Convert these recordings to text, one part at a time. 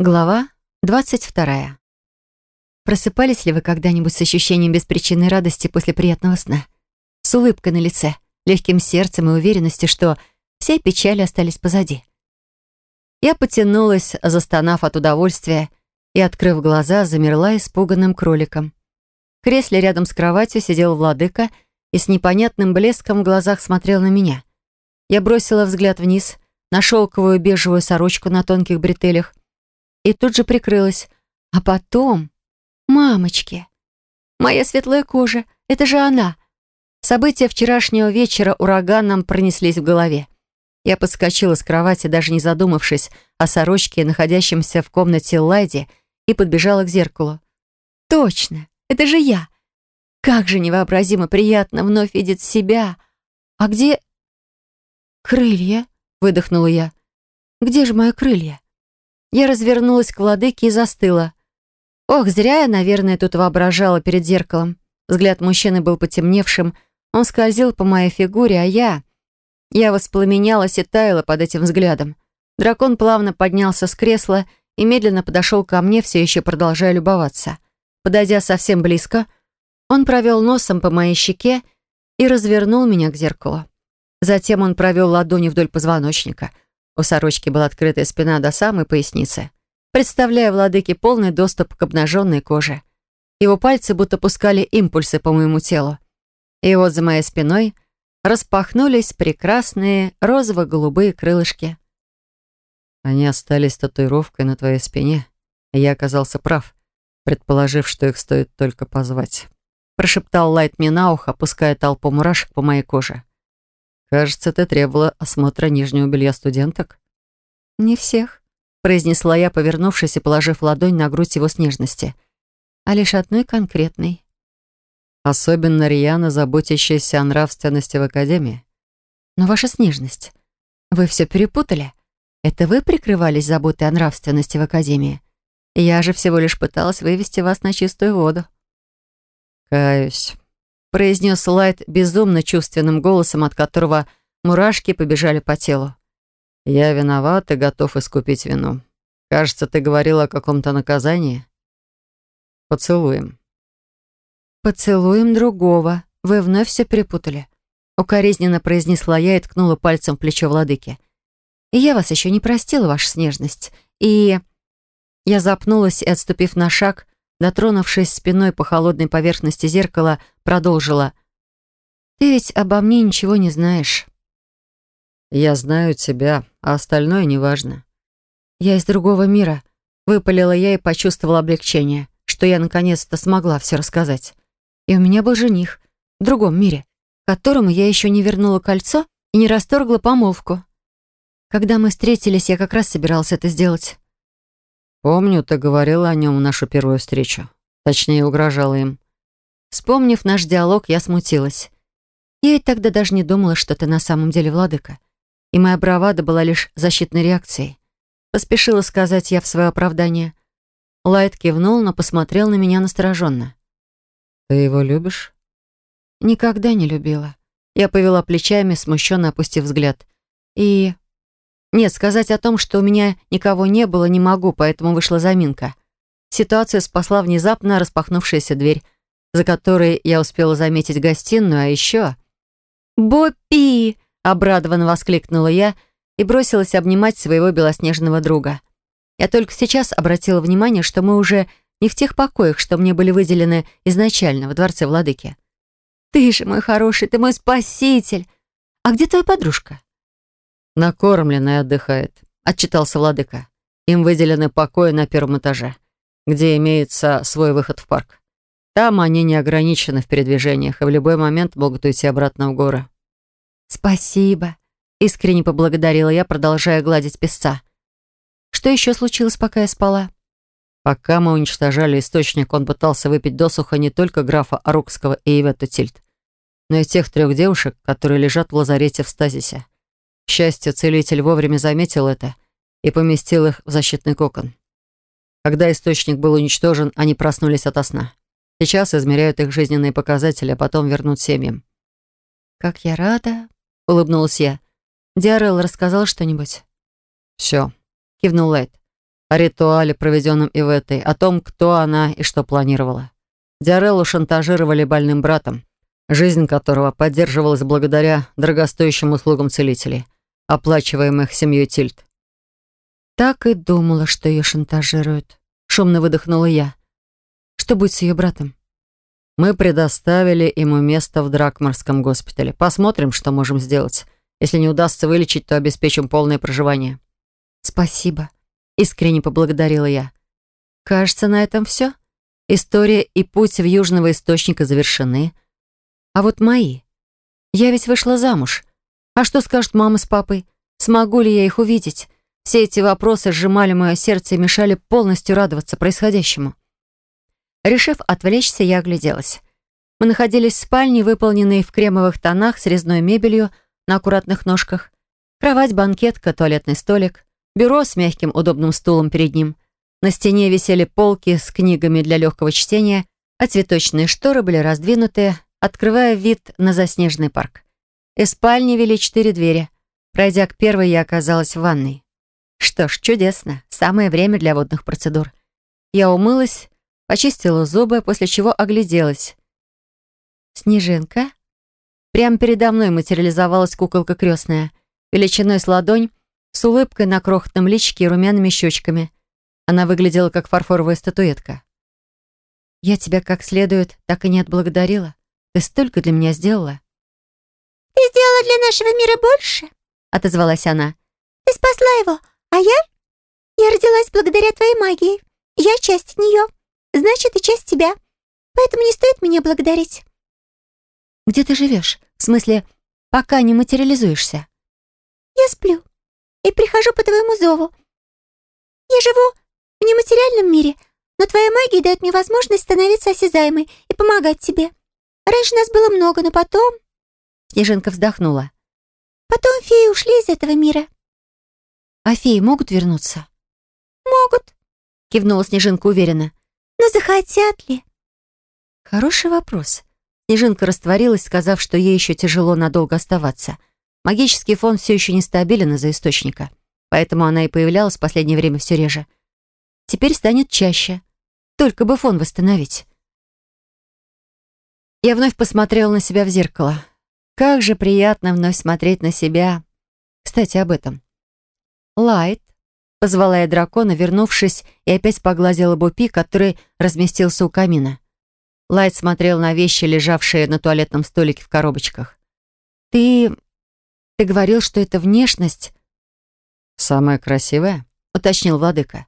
Глава 22. Просыпались ли вы когда-нибудь с ощущением беспричинной радости после приятного сна? С улыбкой на лице, легким сердцем и уверенностью, что все печали остались позади. Я потянулась, застонав от удовольствия, и, открыв глаза, замерла испуганным кроликом. В кресле рядом с кроватью сидел владыка и с непонятным блеском в глазах смотрел на меня. Я бросила взгляд вниз, на шелковую бежевую сорочку на тонких бретелях, и тут же прикрылась. А потом... Мамочки! Моя светлая кожа, это же она! События вчерашнего вечера ураганом пронеслись в голове. Я подскочила с кровати, даже не задумавшись о сорочке, находящемся в комнате Лайди, и подбежала к зеркалу. «Точно! Это же я! Как же невообразимо приятно вновь видеть себя! А где...» «Крылья?» — выдохнула я. «Где же мои крылья?» Я развернулась к владыке и застыла. Ох, зря я, наверное, тут воображала перед зеркалом. Взгляд мужчины был потемневшим, он скользил по моей фигуре, а я... Я воспламенялась и таяла под этим взглядом. Дракон плавно поднялся с кресла и медленно подошел ко мне, все еще продолжая любоваться. Подойдя совсем близко, он провел носом по моей щеке и развернул меня к зеркалу. Затем он провел ладонью вдоль позвоночника — у сорочки была открытая спина до самой поясницы, представляя владыке полный доступ к обнаженной коже. Его пальцы будто пускали импульсы по моему телу. И вот за моей спиной распахнулись прекрасные розово-голубые крылышки. Они остались татуировкой на твоей спине, и я оказался прав, предположив, что их стоит только позвать. Прошептал Лайт мне на ухо, опуская толпу мурашек по моей коже. «Кажется, ты требовала осмотра нижнего белья студенток». «Не всех», — произнесла я, повернувшись и положив ладонь на грудь его с нежности, «а лишь одной конкретной». «Особенно рьяно заботящаяся о нравственности в Академии». «Но ваша снежность, вы все перепутали. Это вы прикрывались заботой о нравственности в Академии. Я же всего лишь пыталась вывести вас на чистую воду». «Каюсь» произнес Лайт безумно чувственным голосом, от которого мурашки побежали по телу. «Я виноват и готов искупить вину. Кажется, ты говорила о каком-то наказании. Поцелуем». «Поцелуем другого. Вы вновь все перепутали», — укоризненно произнесла я и ткнула пальцем в плечо владыки. «И я вас еще не простила, ваша снежность. И...» Я запнулась и, отступив на шаг, дотронувшись спиной по холодной поверхности зеркала, продолжила. «Ты ведь обо мне ничего не знаешь». «Я знаю тебя, а остальное неважно». «Я из другого мира», — выпалила я и почувствовала облегчение, что я наконец-то смогла все рассказать. И у меня был жених в другом мире, которому я еще не вернула кольцо и не расторгла помолвку. Когда мы встретились, я как раз собиралась это сделать. «Помню, ты говорила о нем в нашу первую встречу. Точнее, угрожала им». Вспомнив наш диалог, я смутилась. Я ведь тогда даже не думала, что ты на самом деле владыка. И моя бравада была лишь защитной реакцией. Поспешила сказать я в свое оправдание. Лайт кивнул, но посмотрел на меня настороженно. «Ты его любишь?» «Никогда не любила». Я повела плечами, смущенно опустив взгляд. И нет, сказать о том, что у меня никого не было, не могу, поэтому вышла заминка. Ситуацию спасла внезапно распахнувшаяся дверь, за которой я успела заметить гостиную, а еще... «Боппи!» — обрадованно воскликнула я и бросилась обнимать своего белоснежного друга. Я только сейчас обратила внимание, что мы уже не в тех покоях, что мне были выделены изначально в дворце владыки. «Ты же мой хороший, ты мой спаситель! А где твоя подружка?» «Накормленный отдыхает», — отчитался владыка. «Им выделены покои на первом этаже, где имеется свой выход в парк. Там они не ограничены в передвижениях и в любой момент могут уйти обратно в горы». «Спасибо», — искренне поблагодарила я, продолжая гладить песца. «Что еще случилось, пока я спала?» Пока мы уничтожали источник, он пытался выпить досуха не только графа Арукского и Ивету Тильд, но и тех трех девушек, которые лежат в лазарете в стазисе. К счастью, целитель вовремя заметил это и поместил их в защитный кокон. Когда источник был уничтожен, они проснулись ото сна. Сейчас измеряют их жизненные показатели, а потом вернут семьям. «Как я рада!» — улыбнулась я. «Диарел рассказал что-нибудь?» «Все», — кивнул Лайт. о ритуале, проведенном Иветой, о том, кто она и что планировала. Диареллу шантажировали больным братом, жизнь которого поддерживалась благодаря дорогостоящим услугам целителей, оплачиваемых семьей Тильт. Так и думала, что ее шантажируют. Шумно выдохнула я. Что будет с ее братом? Мы предоставили ему место в Дракмарском госпитале. Посмотрим, что можем сделать. Если не удастся вылечить, то обеспечим полное проживание. Спасибо. Искренне поблагодарила я. Кажется, на этом все. История и путь в Южного Источника завершены. А вот мои. Я ведь вышла замуж. А что скажут мама с папой? Смогу ли я их увидеть? Все эти вопросы сжимали мое сердце и мешали полностью радоваться происходящему. Решив отвлечься, я огляделась. Мы находились в спальне, выполненной в кремовых тонах с резной мебелью на аккуратных ножках. Кровать, банкетка, туалетный столик, бюро с мягким удобным стулом перед ним. На стене висели полки с книгами для легкого чтения, а цветочные шторы были раздвинуты, открывая вид на заснеженный парк. Из спальни вели четыре двери. Пройдя к первой, я оказалась в ванной. Что ж, чудесно. Самое время для водных процедур. Я умылась, почистила зубы, после чего огляделась. «Снежинка?» Прямо передо мной материализовалась куколка крестная, величиной с ладонь, с улыбкой на крохотном личике и румяными щечками. Она выглядела как фарфоровая статуэтка. «Я тебя как следует так и не отблагодарила. Ты столько для меня сделала». «Ты сделала для нашего мира больше?» — отозвалась она. «Ты спасла его, а я? Я родилась благодаря твоей магии. Я часть нее значит и часть тебя. Поэтому не стоит меня благодарить». «Где ты живешь? В смысле, пока не материализуешься?» «Я сплю и прихожу по твоему зову. Я живу в нематериальном мире, но твоя магия дает мне возможность становиться осязаемой и помогать тебе. Раньше нас было много, но потом...» Снежинка вздохнула. «Потом феи ушли из этого мира». «А феи могут вернуться?» «Могут», — кивнула Снежинка уверенно. Но захотят ли? Хороший вопрос. Снежинка растворилась, сказав, что ей еще тяжело надолго оставаться. Магический фон все еще нестабилен из-за источника. Поэтому она и появлялась в последнее время все реже. Теперь станет чаще. Только бы фон восстановить. Я вновь посмотрела на себя в зеркало. Как же приятно вновь смотреть на себя. Кстати, об этом. Лайт Позвала я дракона, вернувшись, и опять погладила Бупи, который разместился у камина. Лайт смотрел на вещи, лежавшие на туалетном столике в коробочках. «Ты... ты говорил, что это внешность...» «Самая красивая?» — уточнил владыка.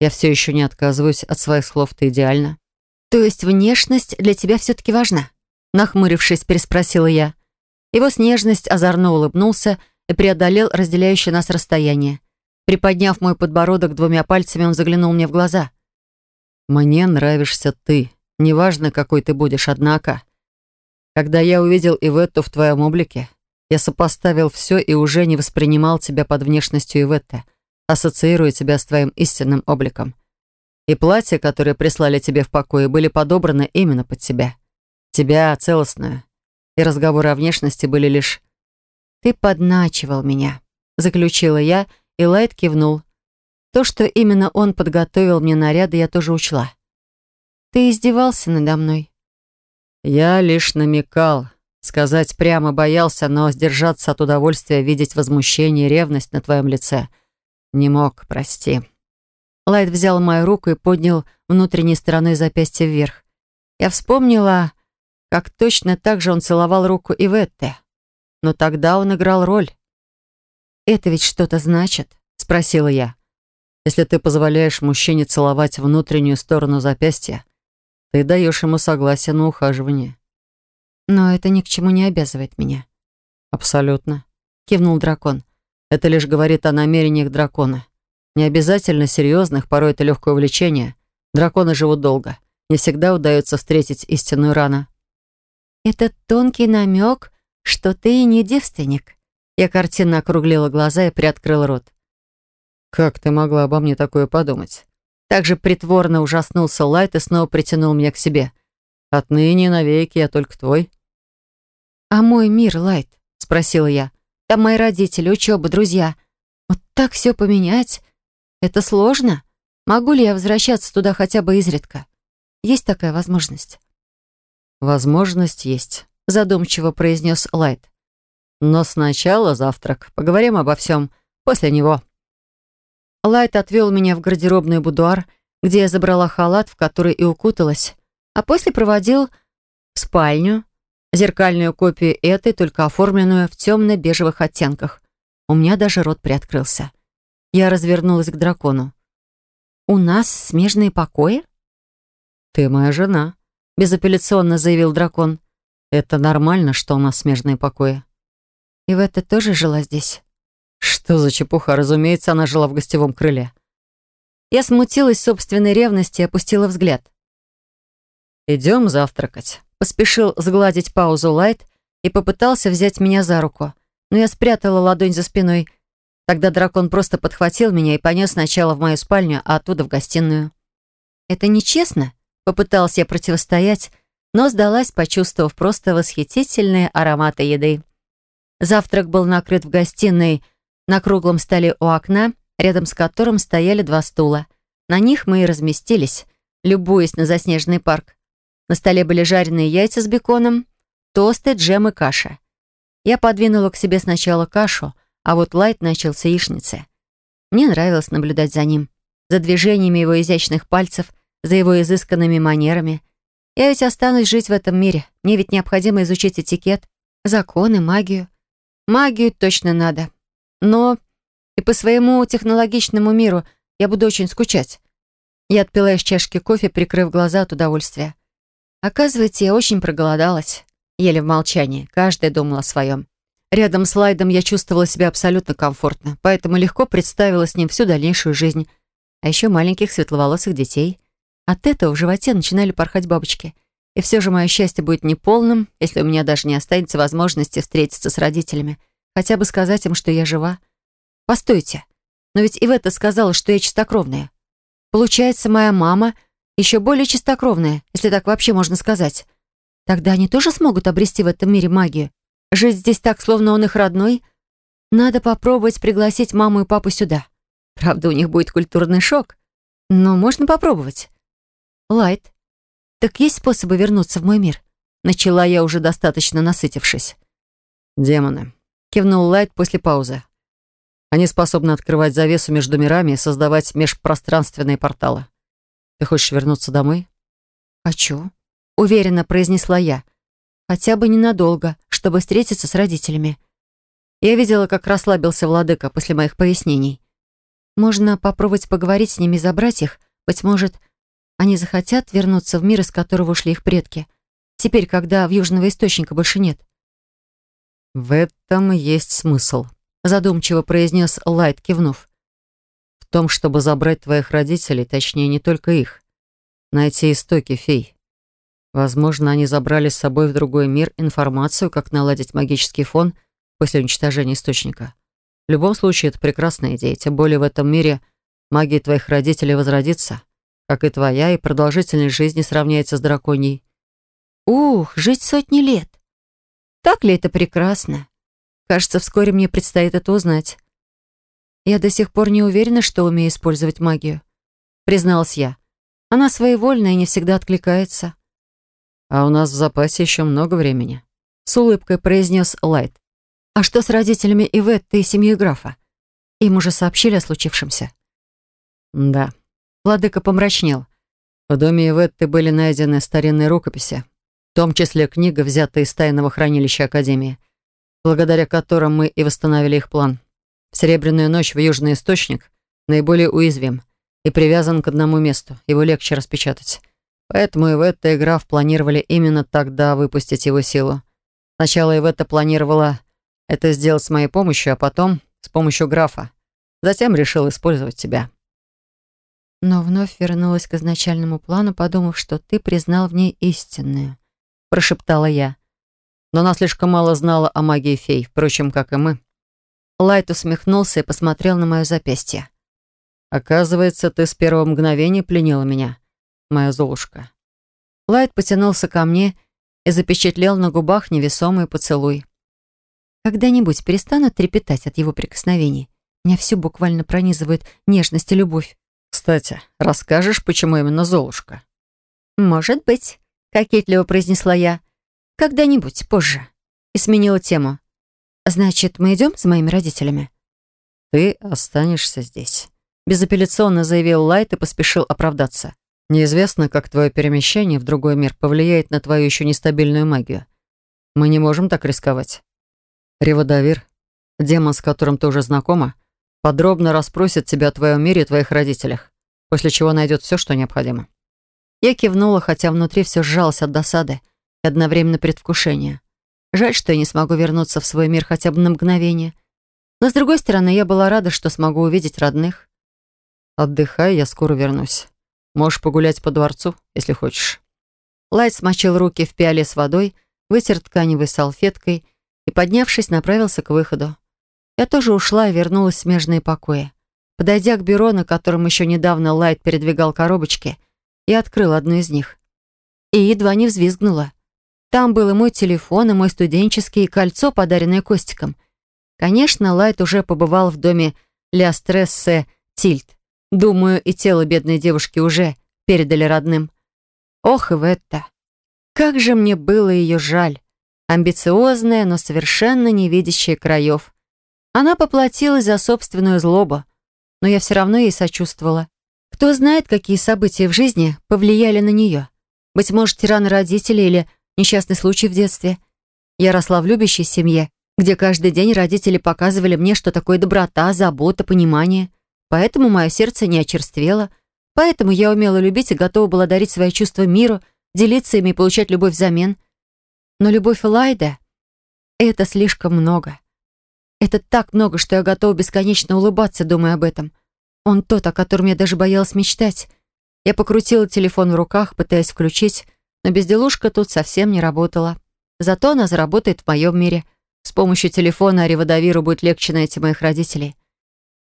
«Я все еще не отказываюсь от своих слов, ты идеальна». «То есть внешность для тебя все-таки важна?» Нахмурившись, переспросила я. Его снежность озорно улыбнулся и преодолел разделяющее нас расстояние. Приподняв мой подбородок двумя пальцами, он заглянул мне в глаза. «Мне нравишься ты, неважно, какой ты будешь, однако. Когда я увидел Иветту в твоем облике, я сопоставил все и уже не воспринимал тебя под внешностью Иветты, ассоциируя тебя с твоим истинным обликом. И платья, которые прислали тебе в покое, были подобраны именно под тебя. Тебя целостную. И разговоры о внешности были лишь... «Ты подначивал меня», — заключила я, — и Лайт кивнул. То, что именно он подготовил мне наряды, я тоже учла. «Ты издевался надо мной?» «Я лишь намекал. Сказать прямо боялся, но сдержаться от удовольствия видеть возмущение и ревность на твоем лице. Не мог, прости». Лайт взял мою руку и поднял внутренней стороной запястья вверх. Я вспомнила, как точно так же он целовал руку Иветте. Но тогда он играл роль. «Это ведь что-то значит?» — спросила я. «Если ты позволяешь мужчине целовать внутреннюю сторону запястья, ты даешь ему согласие на ухаживание». «Но это ни к чему не обязывает меня». «Абсолютно», — кивнул дракон. «Это лишь говорит о намерениях дракона. Не обязательно серьезных, порой это легкое увлечение. Драконы живут долго. Не всегда удается встретить истинную рано». «Это тонкий намек, что ты не девственник», я картинно округлила глаза и приоткрыл рот. «Как ты могла обо мне такое подумать?» Также притворно ужаснулся Лайт и снова притянул меня к себе. «Отныне навеки я только твой». «А мой мир, Лайт?» — спросила я. «Там мои родители, учеба, друзья. Вот так все поменять? Это сложно?» Могу ли я возвращаться туда хотя бы изредка? Есть такая возможность?» «Возможность есть», — задумчиво произнес Лайт. «Но сначала завтрак. Поговорим обо всем после него». Лайт отвел меня в гардеробный будуар, где я забрала халат, в который и укуталась, а после проводил в спальню, зеркальную копию этой, только оформленную в темно-бежевых оттенках. У меня даже рот приоткрылся. Я развернулась к дракону. «У нас смежные покои?» «Ты моя жена», — безапелляционно заявил дракон. «Это нормально, что у нас смежные покои». «И в это тоже жила здесь?» «Что за чепуха? Разумеется, она жила в гостевом крыле». Я смутилась собственной ревности и опустила взгляд. «Идем завтракать», — поспешил сгладить паузу Лайт и попытался взять меня за руку. Но я спрятала ладонь за спиной. Тогда дракон просто подхватил меня и понес сначала в мою спальню, а оттуда в гостиную. «Это нечестно», — попыталась я противостоять, но сдалась, почувствовав просто восхитительные ароматы еды. Завтрак был накрыт в гостиной на круглом столе у окна, рядом с которым стояли два стула. На них мы и разместились, любуясь на заснеженный парк. На столе были жареные яйца с беконом, тосты, джем и каша. Я подвинула к себе сначала кашу, а вот Лайт начал с яичницы. Мне нравилось наблюдать за ним, за движениями его изящных пальцев, за его изысканными манерами. Я ведь останусь жить в этом мире. Мне ведь необходимо изучить этикет, законы, магию. Магию точно надо. Но и по своему технологичному миру я буду очень скучать. Я отпила из чашки кофе, прикрыв глаза от удовольствия. Оказывается, я очень проголодалась. Еле в молчании, каждая думала о своем. Рядом с Лайдом я чувствовала себя абсолютно комфортно, поэтому легко представила с ним всю дальнейшую жизнь. А еще маленьких светловолосых детей. От этого в животе начинали порхать бабочки. И все же мое счастье будет неполным, если у меня даже не останется возможности встретиться с родителями. Хотя бы сказать им, что я жива. Постойте, но ведь Ивета сказала, что я чистокровная. Получается, моя мама еще более чистокровная, если так вообще можно сказать. Тогда они тоже смогут обрести в этом мире магию? Жить здесь так, словно он их родной? Надо попробовать пригласить маму и папу сюда. Правда, у них будет культурный шок. Но можно попробовать. Лайт, так есть способы вернуться в мой мир? Начала я уже достаточно насытившись. «Демоны», — кивнул Лайт после паузы. Они способны открывать завесу между мирами и создавать межпространственные порталы. Ты хочешь вернуться домой? «Хочу», — уверенно произнесла я. «Хотя бы ненадолго, чтобы встретиться с родителями». Я видела, как расслабился владыка после моих пояснений. Можно попробовать поговорить с ними и забрать их. Быть может, они захотят вернуться в мир, из которого ушли их предки. Теперь, когда в Южного Источника больше нет. В этом есть смысл, задумчиво произнес Лайт, кивнув. В том, чтобы забрать твоих родителей, точнее, не только их. Найти истоки фей. Возможно, они забрали с собой в другой мир информацию, как наладить магический фон после уничтожения источника. В любом случае, это прекрасная идея, тем более в этом мире магия твоих родителей возродится, как и твоя, и продолжительность жизни сравняется с драконьей. Ух, жить сотни лет! Так ли это прекрасно? Кажется, вскоре мне предстоит это узнать. Я до сих пор не уверена, что умею использовать магию. Призналась я. Она своевольная и не всегда откликается. А у нас в запасе еще много времени. С улыбкой произнес Лайт. А что с родителями Иветты и семьей графа? Им уже сообщили о случившемся? Да. Владыка помрачнел. В доме Иветты были найдены старинные рукописи, в том числе книга, взятая из тайного хранилища Академии благодаря которым мы и восстановили их план. В Серебряную ночь в Южный Источник наиболее уязвим и привязан к одному месту, его легче распечатать. Поэтому и в этой игра планировали именно тогда выпустить его силу. Сначала и в это планировала это сделать с моей помощью, а потом с помощью графа. Затем решил использовать тебя. Но вновь вернулась к изначальному плану, подумав, что ты признал в ней истинную. Прошептала я но она слишком мало знала о магии фей, впрочем, как и мы. Лайт усмехнулся и посмотрел на мое запястье. «Оказывается, ты с первого мгновения пленила меня, моя Золушка». Лайт потянулся ко мне и запечатлел на губах невесомый поцелуй. Когда-нибудь перестану трепетать от его прикосновений. Меня все буквально пронизывает нежность и любовь. Кстати, расскажешь, почему именно Золушка? «Может быть», — кокетливо произнесла я. «Когда-нибудь позже». И сменила тему. «Значит, мы идем с моими родителями?» «Ты останешься здесь», — безапелляционно заявил Лайт и поспешил оправдаться. «Неизвестно, как твое перемещение в другой мир повлияет на твою еще нестабильную магию. Мы не можем так рисковать. Реводавир, демон, с которым ты уже знакома, подробно расспросит тебя о твоем мире и твоих родителях, после чего найдет все, что необходимо». Я кивнула, хотя внутри все сжалось от досады и одновременно предвкушения. Жаль, что я не смогу вернуться в свой мир хотя бы на мгновение. Но, с другой стороны, я была рада, что смогу увидеть родных. «Отдыхай, я скоро вернусь. Можешь погулять по дворцу, если хочешь». Лайт смочил руки в пиале с водой, вытер тканевой салфеткой и, поднявшись, направился к выходу. Я тоже ушла и вернулась в смежные покои. Подойдя к бюро, на котором еще недавно Лайт передвигал коробочки, я открыла одну из них. И едва не взвизгнула. Там был и мой телефон, и мой студенческий, и кольцо, подаренное Костиком. Конечно, Лайт уже побывал в доме Ля Стрессе Тильт. Думаю, и тело бедной девушки уже передали родным. Ох, и это. Как же мне было ее жаль. Амбициозная, но совершенно не видящая краев. Она поплатилась за собственную злобу, но я все равно ей сочувствовала. Кто знает, какие события в жизни повлияли на нее. Быть может, тираны родители или несчастный случай в детстве. Я росла в любящей семье, где каждый день родители показывали мне, что такое доброта, забота, понимание. Поэтому мое сердце не очерствело, поэтому я умела любить и готова была дарить свои чувства миру, делиться ими и получать любовь взамен. Но любовь Лайда — это слишком много. Это так много, что я готова бесконечно улыбаться, думая об этом. Он тот, о котором я даже боялась мечтать. Я покрутила телефон в руках, пытаясь включить, но безделушка тут совсем не работала. Зато она заработает в моем мире. С помощью телефона Аривадавиру будет легче найти моих родителей.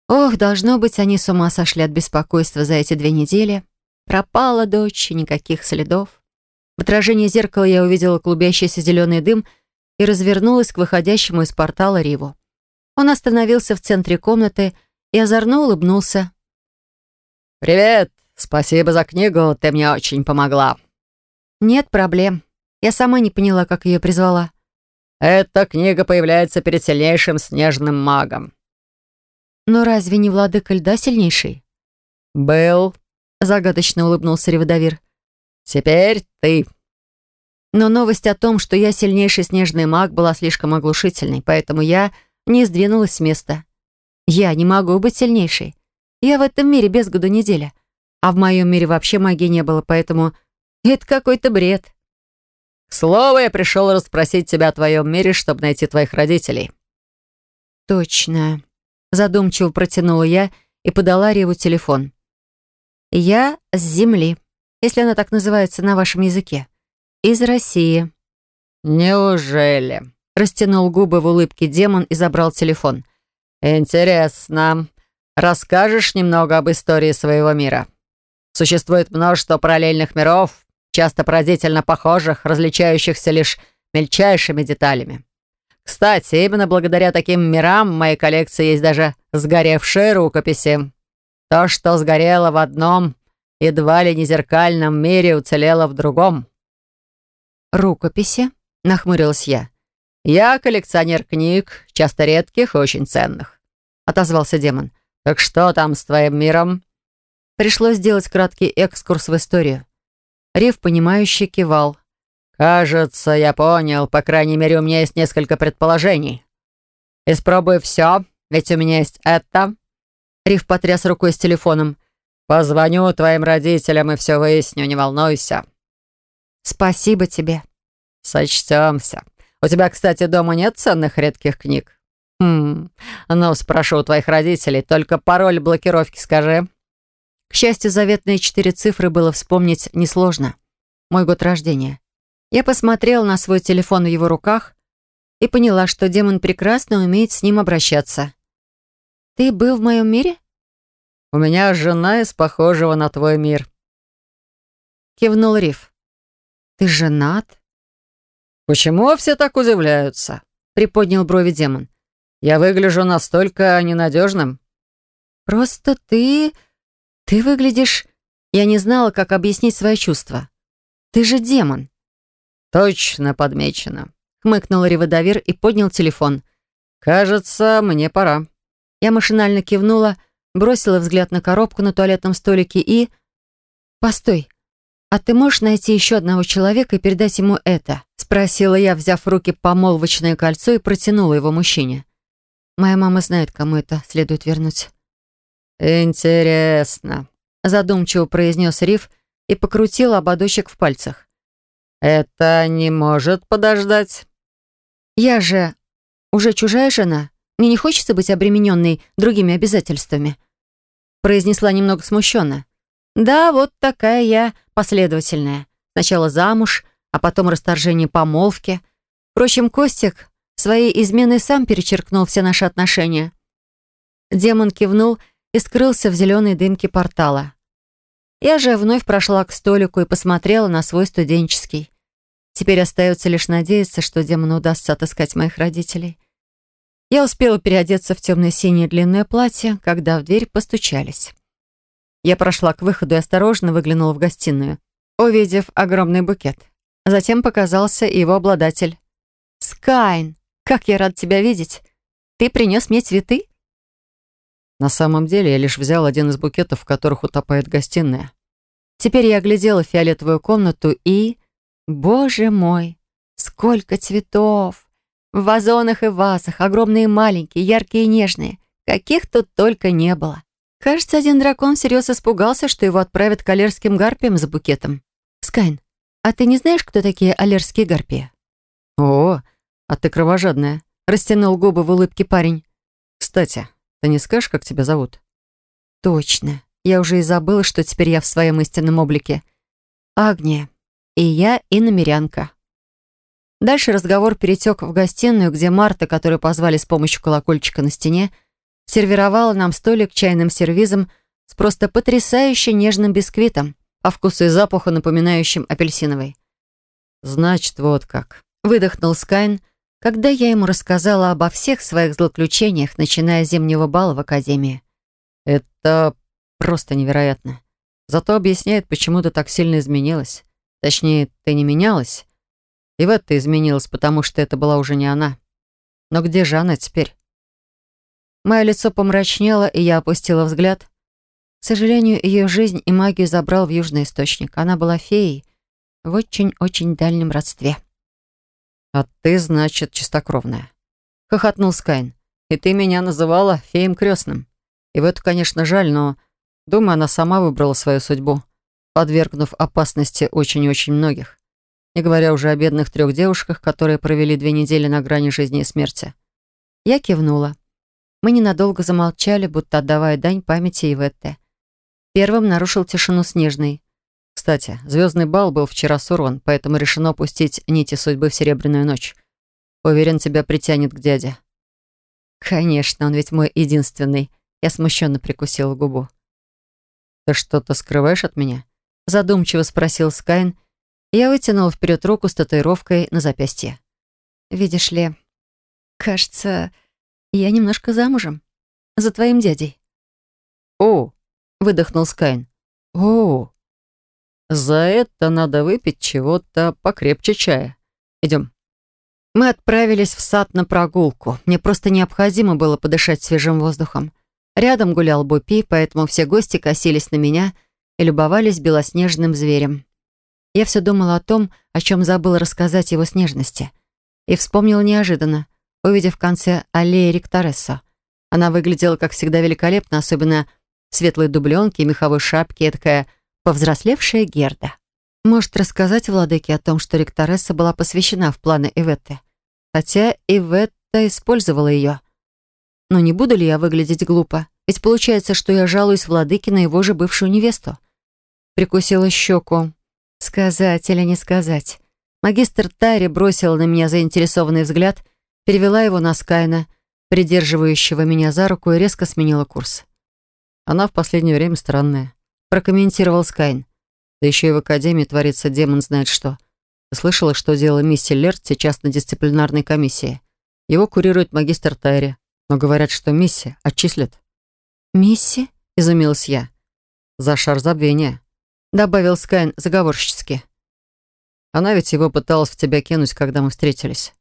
Ох, должно быть, они с ума сошли от беспокойства за эти две недели. Пропала дочь, никаких следов. В отражении зеркала я увидела клубящийся зеленый дым и развернулась к выходящему из портала Риву. Он остановился в центре комнаты и озорно улыбнулся. «Привет! Спасибо за книгу, ты мне очень помогла». «Нет проблем. Я сама не поняла, как ее призвала». «Эта книга появляется перед сильнейшим снежным магом». «Но разве не владыка льда сильнейший?» «Был», — загадочно улыбнулся Реводовир. «Теперь ты». Но новость о том, что я сильнейший снежный маг, была слишком оглушительной, поэтому я не сдвинулась с места. Я не могу быть сильнейшей. Я в этом мире без году неделя. А в моем мире вообще магии не было, поэтому это какой-то бред. К слову, я пришел расспросить тебя о твоем мире, чтобы найти твоих родителей. Точно. Задумчиво протянула я и подала Реву телефон. Я с Земли, если она так называется на вашем языке. Из России. Неужели? Растянул губы в улыбке демон и забрал телефон. «Интересно. Расскажешь немного об истории своего мира? Существует множество параллельных миров, часто поразительно похожих, различающихся лишь мельчайшими деталями. Кстати, именно благодаря таким мирам в моей коллекции есть даже сгоревшие рукописи. То, что сгорело в одном, едва ли не зеркальном мире, уцелело в другом». «Рукописи?» — нахмурилась я. «Я коллекционер книг, часто редких и очень ценных», — отозвался демон. «Так что там с твоим миром?» Пришлось сделать краткий экскурс в историю. Рев, понимающе кивал. «Кажется, я понял. По крайней мере, у меня есть несколько предположений. Испробуй все, ведь у меня есть это». Рив потряс рукой с телефоном. «Позвоню твоим родителям и все выясню, не волнуйся». «Спасибо тебе». «Сочтемся. У тебя, кстати, дома нет ценных редких книг?» «Хм, ну, спрошу у твоих родителей, только пароль блокировки скажи». К счастью, заветные четыре цифры было вспомнить несложно. Мой год рождения. Я посмотрела на свой телефон в его руках и поняла, что демон прекрасно умеет с ним обращаться. «Ты был в моем мире?» «У меня жена из похожего на твой мир», — кивнул Риф. «Ты женат?» «Почему все так удивляются?» — приподнял брови демон. «Я выгляжу настолько ненадежным». «Просто ты... «Ты выглядишь...» Я не знала, как объяснить свои чувства. «Ты же демон». «Точно подмечено», — хмыкнул Риводовир и поднял телефон. «Кажется, мне пора». Я машинально кивнула, бросила взгляд на коробку на туалетном столике и... «Постой, а ты можешь найти еще одного человека и передать ему это?» Спросила я, взяв в руки помолвочное кольцо и протянула его мужчине. Моя мама знает, кому это следует вернуть. «Интересно», — задумчиво произнес Риф и покрутил ободочек в пальцах. «Это не может подождать». «Я же уже чужая жена. Мне не хочется быть обремененной другими обязательствами», — произнесла немного смущенно. «Да, вот такая я последовательная. Сначала замуж, а потом расторжение помолвки. Впрочем, Костик своей изменой сам перечеркнул все наши отношения». Демон кивнул и скрылся в зеленой дымке портала. Я же вновь прошла к столику и посмотрела на свой студенческий. Теперь остается лишь надеяться, что демону удастся отыскать моих родителей. Я успела переодеться в темно-синее длинное платье, когда в дверь постучались. Я прошла к выходу и осторожно выглянула в гостиную, увидев огромный букет. Затем показался его обладатель. «Скайн, как я рад тебя видеть! Ты принес мне цветы?» На самом деле я лишь взял один из букетов, в которых утопает гостиная. Теперь я оглядела фиолетовую комнату и... Боже мой, сколько цветов! В вазонах и вазах, огромные и маленькие, яркие и нежные. Каких тут только не было. Кажется, один дракон всерьез испугался, что его отправят к алерским гарпиям за букетом. Скайн, а ты не знаешь, кто такие алерские гарпии? О, а ты кровожадная. Растянул губы в улыбке парень. Кстати, ты не скажешь, как тебя зовут? Точно. Я уже и забыла, что теперь я в своем истинном облике. Агния. И я иномерянка. Дальше разговор перетек в гостиную, где Марта, которую позвали с помощью колокольчика на стене, сервировала нам столик чайным сервизом с просто потрясающе нежным бисквитом, по вкусу и запаху напоминающим апельсиновый. «Значит, вот как», — выдохнул Скайн, когда я ему рассказала обо всех своих злоключениях, начиная с зимнего бала в Академии. «Это просто невероятно. Зато объясняет, почему ты так сильно изменилась. Точнее, ты не менялась. И в это изменилась, потому что это была уже не она. Но где же она теперь?» Мое лицо помрачнело, и я опустила взгляд. К сожалению, ее жизнь и магию забрал в Южный Источник. Она была феей в очень-очень дальнем родстве. «А ты, значит, чистокровная», — хохотнул Скайн. «И ты меня называла феем крестным. И в это, конечно, жаль, но, думаю, она сама выбрала свою судьбу, подвергнув опасности очень-очень многих. Не говоря уже о бедных трех девушках, которые провели две недели на грани жизни и смерти». Я кивнула. Мы ненадолго замолчали, будто отдавая дань памяти Иветте. Первым нарушил тишину Снежный. Кстати, звездный бал был вчера сорван, поэтому решено пустить нити судьбы в Серебряную ночь. Уверен, тебя притянет к дяде. Конечно, он ведь мой единственный. Я смущенно прикусила губу. Ты что-то скрываешь от меня? Задумчиво спросил Скайн. Я вытянула вперед руку с татуировкой на запястье. Видишь ли, кажется, я немножко замужем. За твоим дядей. О, выдохнул Скайн. О, за это надо выпить чего-то покрепче чая. Идем. Мы отправились в сад на прогулку. Мне просто необходимо было подышать свежим воздухом. Рядом гулял Бупи, поэтому все гости косились на меня и любовались белоснежным зверем. Я все думала о том, о чем забыла рассказать его снежности. И вспомнила неожиданно, увидев в конце аллеи Ректоресса. Она выглядела, как всегда, великолепно, особенно светлой дубленке и меховой шапке, такая повзрослевшая Герда. Может рассказать владыке о том, что ректоресса была посвящена в планы Иветты. Хотя Иветта использовала ее. Но не буду ли я выглядеть глупо? Ведь получается, что я жалуюсь владыке на его же бывшую невесту. Прикусила щеку. Сказать или не сказать? Магистр Тари бросила на меня заинтересованный взгляд, перевела его на Скайна, придерживающего меня за руку, и резко сменила курс. Она в последнее время странная прокомментировал Скайн. Да еще и в Академии творится демон знает что. Ты слышала, что делала мисси Лерт сейчас на дисциплинарной комиссии? Его курирует магистр Тайри, но говорят, что мисси отчислят. «Мисси?» — изумилась я. за шар забвения», — добавил Скайн заговорщически. «Она ведь его пыталась в тебя кинуть, когда мы встретились».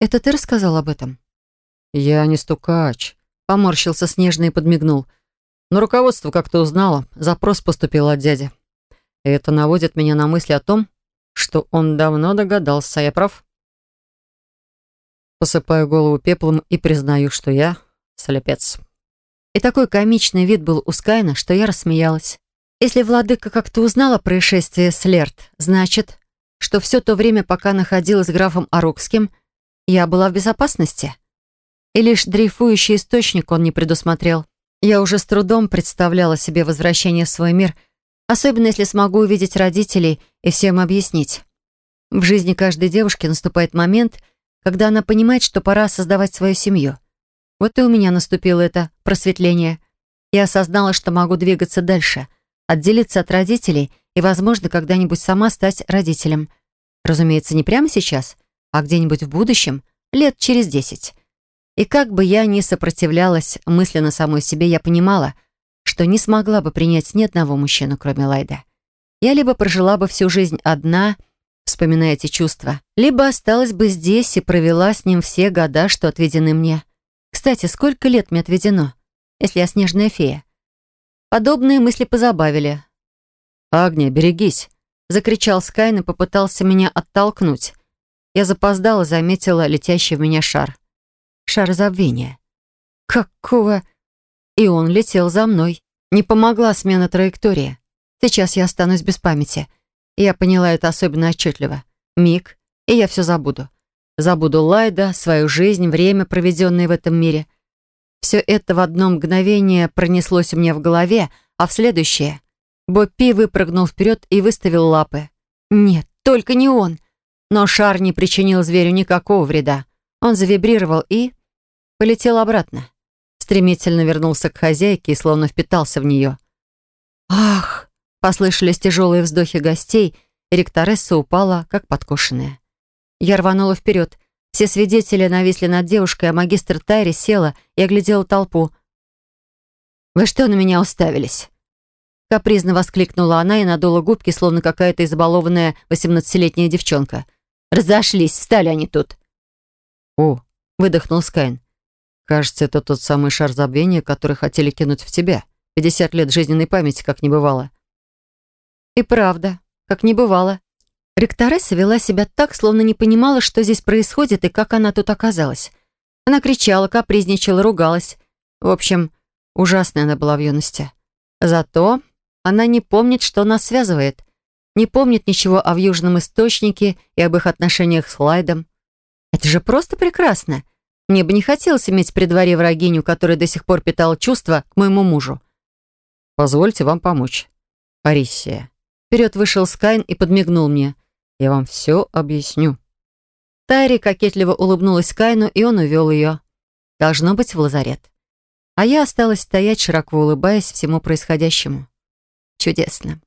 «Это ты рассказал об этом?» «Я не стукач», — поморщился снежный и подмигнул. «Но руководство как-то узнало, запрос поступил от дяди. И это наводит меня на мысли о том, что он давно догадался, я прав?» Посыпаю голову пеплом и признаю, что я слепец. И такой комичный вид был у Скайна, что я рассмеялась. Если владыка как-то узнала происшествие с Лерт, значит, что все то время, пока находилась с графом Арукским, я была в безопасности. И лишь дрейфующий источник он не предусмотрел. Я уже с трудом представляла себе возвращение в свой мир, особенно если смогу увидеть родителей и всем объяснить. В жизни каждой девушки наступает момент, когда она понимает, что пора создавать свою семью. Вот и у меня наступило это просветление. Я осознала, что могу двигаться дальше, отделиться от родителей и, возможно, когда-нибудь сама стать родителем. Разумеется, не прямо сейчас, а где-нибудь в будущем, лет через десять. И как бы я ни сопротивлялась мысленно самой себе, я понимала, что не смогла бы принять ни одного мужчину, кроме Лайда. Я либо прожила бы всю жизнь одна, вспоминая эти чувства, либо осталась бы здесь и провела с ним все года, что отведены мне. Кстати, сколько лет мне отведено, если я снежная фея? Подобные мысли позабавили. «Агния, берегись!» — закричал Скайн и попытался меня оттолкнуть. Я запоздала, заметила летящий в меня шар. Шар забвения. Какого? И он летел за мной. Не помогла смена траектории. Сейчас я останусь без памяти. Я поняла это особенно отчетливо. Миг, и я все забуду. Забуду Лайда, свою жизнь, время, проведенное в этом мире. Все это в одно мгновение пронеслось у меня в голове, а в следующее Боппи выпрыгнул вперед и выставил лапы. Нет, только не он. Но шар не причинил зверю никакого вреда. Он завибрировал и полетел обратно. Стремительно вернулся к хозяйке и словно впитался в нее. «Ах!» — послышались тяжелые вздохи гостей, и ректоресса упала, как подкошенная. Я рванула вперед. Все свидетели нависли над девушкой, а магистр Тайри села и оглядела толпу. «Вы что на меня уставились?» Капризно воскликнула она и надула губки, словно какая-то избалованная восемнадцатилетняя девчонка. «Разошлись, встали они тут». «О!» — выдохнул Скайн. «Кажется, это тот самый шар забвения, который хотели кинуть в тебя. Пятьдесят лет жизненной памяти, как не бывало». «И правда, как не бывало. Ректоресса вела себя так, словно не понимала, что здесь происходит и как она тут оказалась. Она кричала, капризничала, ругалась. В общем, ужасная она была в юности. Зато она не помнит, что нас связывает. Не помнит ничего о вьюжном источнике и об их отношениях с Лайтом. Это же просто прекрасно. Мне бы не хотелось иметь при дворе врагиню, которая до сих пор питала чувства к моему мужу. «Позвольте вам помочь. Парисия». Вперед вышел Скайн и подмигнул мне. Я вам все объясню». Тайри кокетливо улыбнулась Кайну, и он увел ее. Должно быть, в лазарет. А я осталась стоять, широко улыбаясь всему происходящему. Чудесно.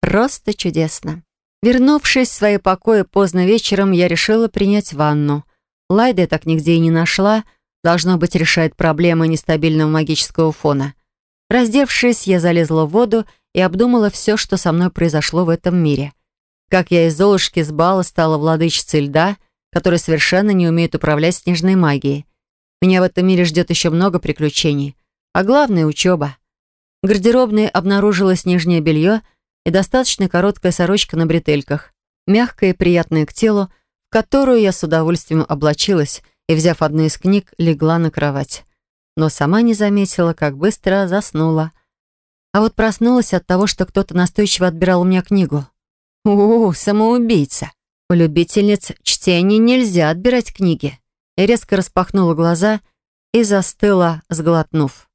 Просто чудесно. Вернувшись в свои покои поздно вечером, я решила принять ванну. Лайда я так нигде и не нашла. Должно быть, решает проблемы нестабильного магического фона. Раздевшись, я залезла в воду и обдумала все, что со мной произошло в этом мире — как я из Золушки с бала стала владычицей льда, которая совершенно не умеет управлять снежной магией. Меня в этом мире ждет еще много приключений. А главное — учеба. В гардеробной обнаружилось нижнее белье и достаточно короткая сорочка на бретельках, мягкая и приятная к телу, которую я с удовольствием облачилась и, взяв одну из книг, легла на кровать. Но сама не заметила, как быстро заснула. А вот проснулась от того, что кто-то настойчиво отбирал у меня книгу. «О, самоубийца! У любительниц чтения нельзя отбирать книги!» И резко распахнула глаза и застыла, сглотнув.